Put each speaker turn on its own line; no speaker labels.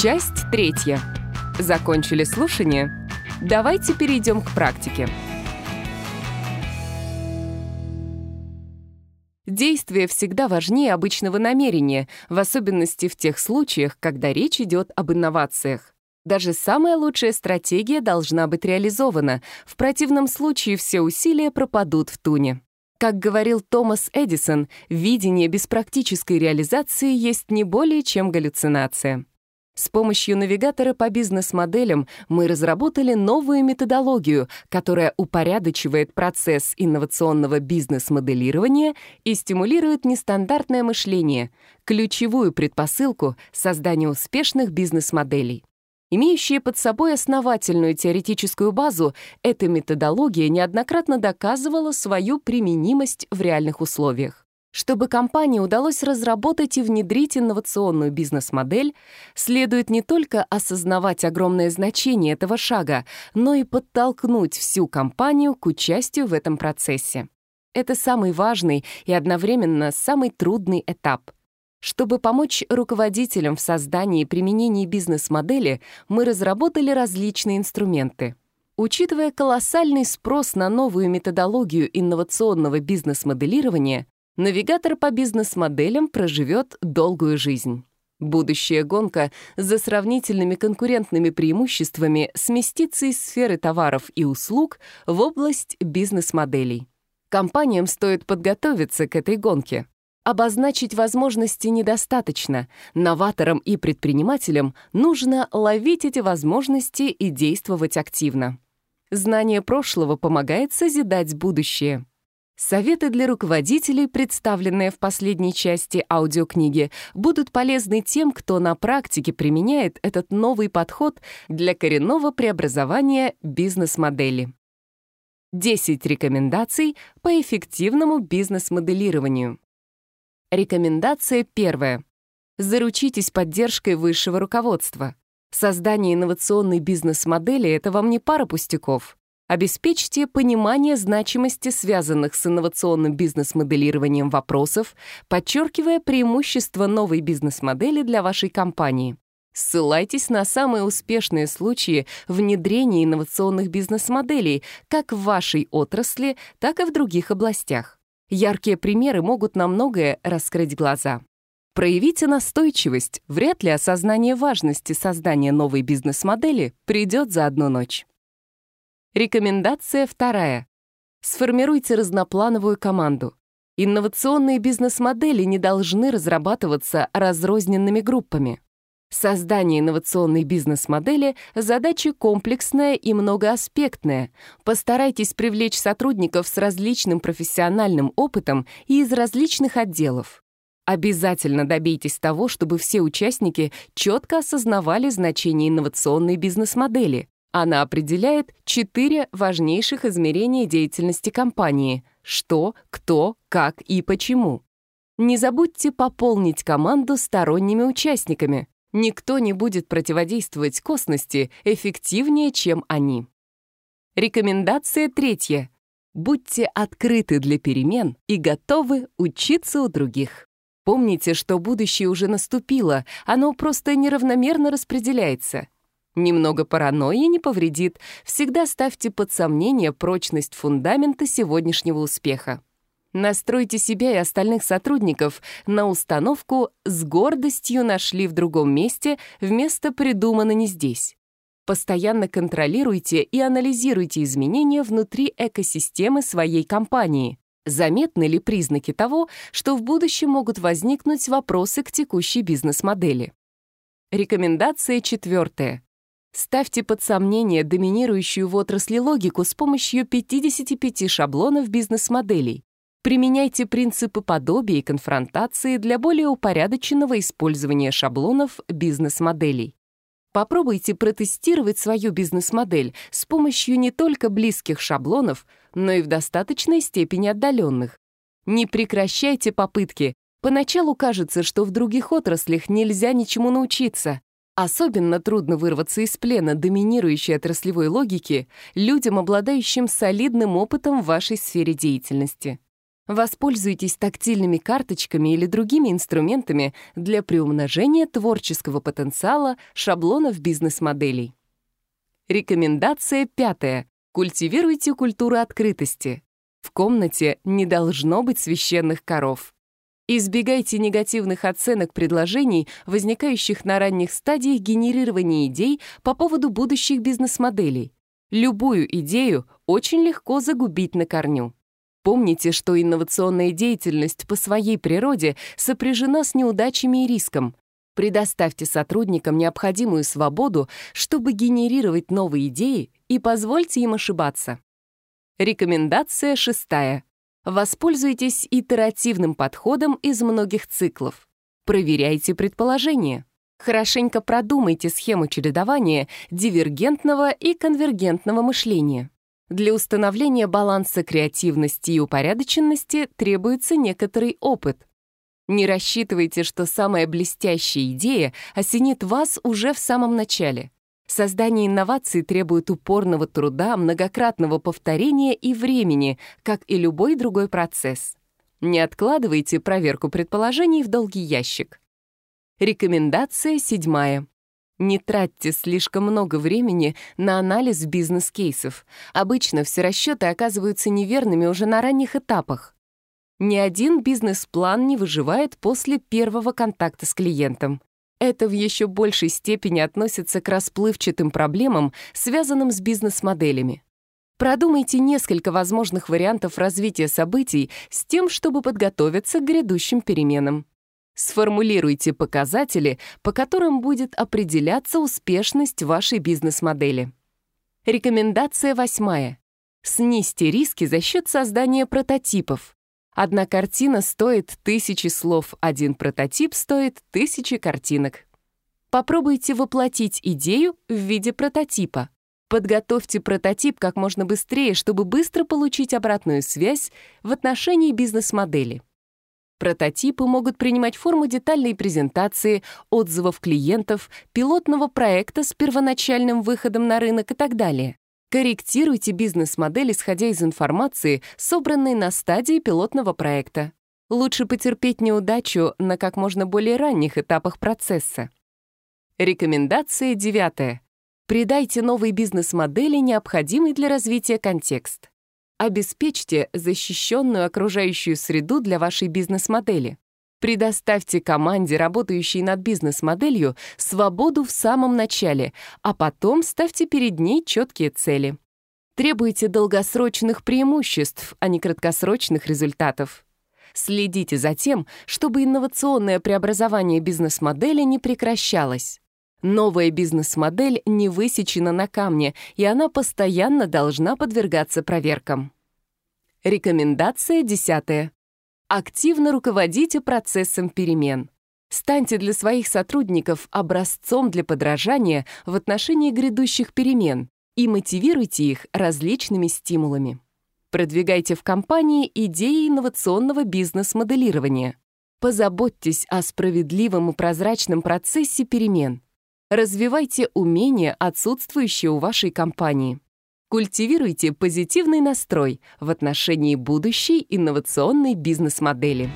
Часть третья. Закончили слушание? Давайте перейдем к практике. Действие всегда важнее обычного намерения, в особенности в тех случаях, когда речь идет об инновациях. Даже самая лучшая стратегия должна быть реализована, в противном случае все усилия пропадут в туне. Как говорил Томас Эдисон, видение без практической реализации есть не более чем галлюцинация. С помощью навигатора по бизнес-моделям мы разработали новую методологию, которая упорядочивает процесс инновационного бизнес-моделирования и стимулирует нестандартное мышление, ключевую предпосылку создания успешных бизнес-моделей. Имеющая под собой основательную теоретическую базу, эта методология неоднократно доказывала свою применимость в реальных условиях. Чтобы компании удалось разработать и внедрить инновационную бизнес-модель, следует не только осознавать огромное значение этого шага, но и подтолкнуть всю компанию к участию в этом процессе. Это самый важный и одновременно самый трудный этап. Чтобы помочь руководителям в создании и применении бизнес-модели, мы разработали различные инструменты. Учитывая колоссальный спрос на новую методологию инновационного бизнес-моделирования, навигатор по бизнес-моделям проживет долгую жизнь. Будущая гонка за сравнительными конкурентными преимуществами сместится из сферы товаров и услуг в область бизнес-моделей. Компаниям стоит подготовиться к этой гонке. Обозначить возможности недостаточно. Новаторам и предпринимателям нужно ловить эти возможности и действовать активно. Знание прошлого помогает созидать будущее. Советы для руководителей, представленные в последней части аудиокниги, будут полезны тем, кто на практике применяет этот новый подход для коренного преобразования бизнес-модели. 10 рекомендаций по эффективному бизнес-моделированию. Рекомендация первая. Заручитесь поддержкой высшего руководства. Создание инновационной бизнес-модели — это вам не пара пустяков обеспечьте понимание значимости связанных с инновационным бизнес-моделированием вопросов, подчеркивая преимущества новой бизнес-модели для вашей компании. Ссылайтесь на самые успешные случаи внедрения инновационных бизнес-моделей как в вашей отрасли, так и в других областях. Яркие примеры могут на многое раскрыть глаза. Проявите настойчивость, вряд ли осознание важности создания новой бизнес-модели придет за одну ночь. Рекомендация вторая. Сформируйте разноплановую команду. Инновационные бизнес-модели не должны разрабатываться разрозненными группами. Создание инновационной бизнес-модели – задача комплексная и многоаспектная. Постарайтесь привлечь сотрудников с различным профессиональным опытом и из различных отделов. Обязательно добейтесь того, чтобы все участники четко осознавали значение инновационной бизнес-модели. Она определяет четыре важнейших измерения деятельности компании — что, кто, как и почему. Не забудьте пополнить команду сторонними участниками. Никто не будет противодействовать косности эффективнее, чем они. Рекомендация третья. Будьте открыты для перемен и готовы учиться у других. Помните, что будущее уже наступило, оно просто неравномерно распределяется. Немного паранойи не повредит. Всегда ставьте под сомнение прочность фундамента сегодняшнего успеха. Настройте себя и остальных сотрудников на установку «с гордостью нашли в другом месте» вместо «придумано не здесь». Постоянно контролируйте и анализируйте изменения внутри экосистемы своей компании. Заметны ли признаки того, что в будущем могут возникнуть вопросы к текущей бизнес-модели? Рекомендация четвертая. Ставьте под сомнение доминирующую в отрасли логику с помощью 55 шаблонов бизнес-моделей. Применяйте принципы подобия и конфронтации для более упорядоченного использования шаблонов бизнес-моделей. Попробуйте протестировать свою бизнес-модель с помощью не только близких шаблонов, но и в достаточной степени отдаленных. Не прекращайте попытки. Поначалу кажется, что в других отраслях нельзя ничему научиться. Особенно трудно вырваться из плена доминирующей отраслевой логики людям, обладающим солидным опытом в вашей сфере деятельности. Воспользуйтесь тактильными карточками или другими инструментами для приумножения творческого потенциала шаблонов бизнес-моделей. Рекомендация пятая. Культивируйте культуру открытости. В комнате не должно быть священных коров. Избегайте негативных оценок предложений, возникающих на ранних стадиях генерирования идей по поводу будущих бизнес-моделей. Любую идею очень легко загубить на корню. Помните, что инновационная деятельность по своей природе сопряжена с неудачами и риском. Предоставьте сотрудникам необходимую свободу, чтобы генерировать новые идеи, и позвольте им ошибаться. Рекомендация шестая. Воспользуйтесь итеративным подходом из многих циклов. Проверяйте предположения. Хорошенько продумайте схему чередования дивергентного и конвергентного мышления. Для установления баланса креативности и упорядоченности требуется некоторый опыт. Не рассчитывайте, что самая блестящая идея осенит вас уже в самом начале — Создание инноваций требует упорного труда, многократного повторения и времени, как и любой другой процесс. Не откладывайте проверку предположений в долгий ящик. Рекомендация седьмая. Не тратьте слишком много времени на анализ бизнес-кейсов. Обычно все расчеты оказываются неверными уже на ранних этапах. Ни один бизнес-план не выживает после первого контакта с клиентом это в еще большей степени относится к расплывчатым проблемам, связанным с бизнес-моделями. Продумайте несколько возможных вариантов развития событий с тем, чтобы подготовиться к грядущим переменам. Сформулируйте показатели, по которым будет определяться успешность вашей бизнес-модели. Рекомендация восьмая. Снизьте риски за счет создания прототипов. Одна картина стоит тысячи слов, один прототип стоит тысячи картинок. Попробуйте воплотить идею в виде прототипа. Подготовьте прототип как можно быстрее, чтобы быстро получить обратную связь в отношении бизнес-модели. Прототипы могут принимать форму детальной презентации, отзывов клиентов, пилотного проекта с первоначальным выходом на рынок и так далее. Корректируйте бизнес-модель, исходя из информации, собранной на стадии пилотного проекта. Лучше потерпеть неудачу на как можно более ранних этапах процесса. Рекомендация девятая. Придайте новой бизнес-модели необходимый для развития контекст. Обеспечьте защищенную окружающую среду для вашей бизнес-модели. Предоставьте команде, работающей над бизнес-моделью, свободу в самом начале, а потом ставьте перед ней четкие цели. Требуйте долгосрочных преимуществ, а не краткосрочных результатов. Следите за тем, чтобы инновационное преобразование бизнес-модели не прекращалось. Новая бизнес-модель не высечена на камне, и она постоянно должна подвергаться проверкам. Рекомендация десятая. Активно руководите процессом перемен. Станьте для своих сотрудников образцом для подражания в отношении грядущих перемен и мотивируйте их различными стимулами. Продвигайте в компании идеи инновационного бизнес-моделирования. Позаботьтесь о справедливом и прозрачном процессе перемен. Развивайте умения, отсутствующие у вашей компании. Культивируйте позитивный настрой в отношении будущей инновационной бизнес-модели.